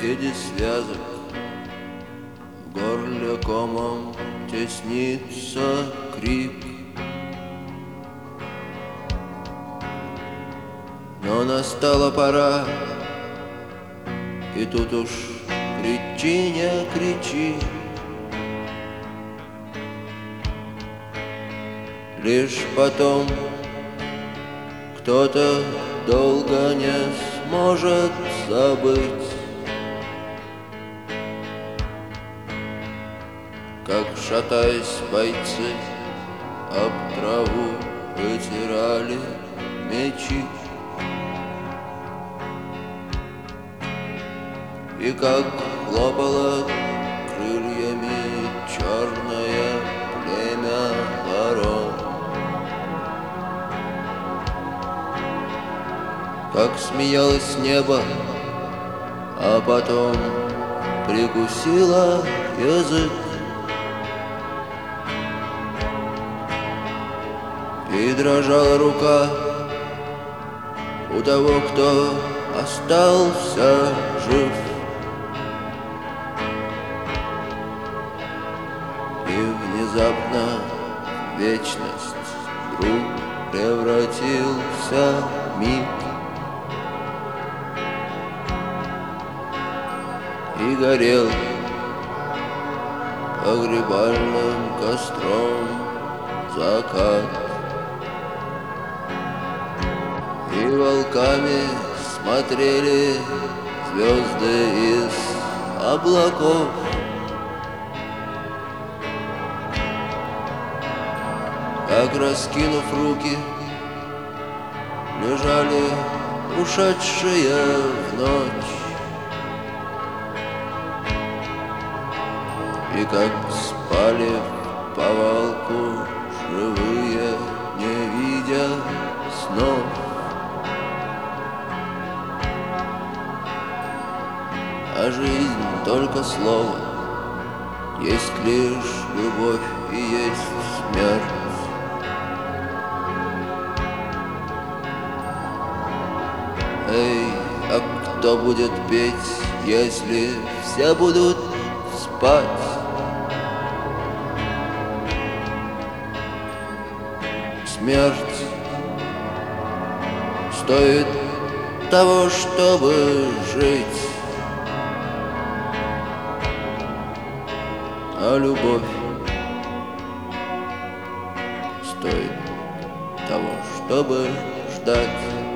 Среди связок в горле комом теснится крик Но настала пора, и тут уж кричи, не кричи. Лишь потом кто-то долго не сможет забыть Как шатаясь бойцы об траву вытирали мечи И как хлопало крыльями черное племя ворон. Как смеялось небо, а потом прикусила язык. И дрожала рука у того, кто остался жив. И внезапно вечность вдруг превратился в миг. И горел погребальным костром закат. И волками смотрели звезды из облаков. Как раскинув руки Лежали ушедшие в ночь. И как спали в повалку живые, не видя снов А жизнь только слово Есть лишь любовь и есть смерть Эй, а кто будет петь, если все будут спать? Смерть стоит того, чтобы жить. А любовь стоит того, чтобы ждать.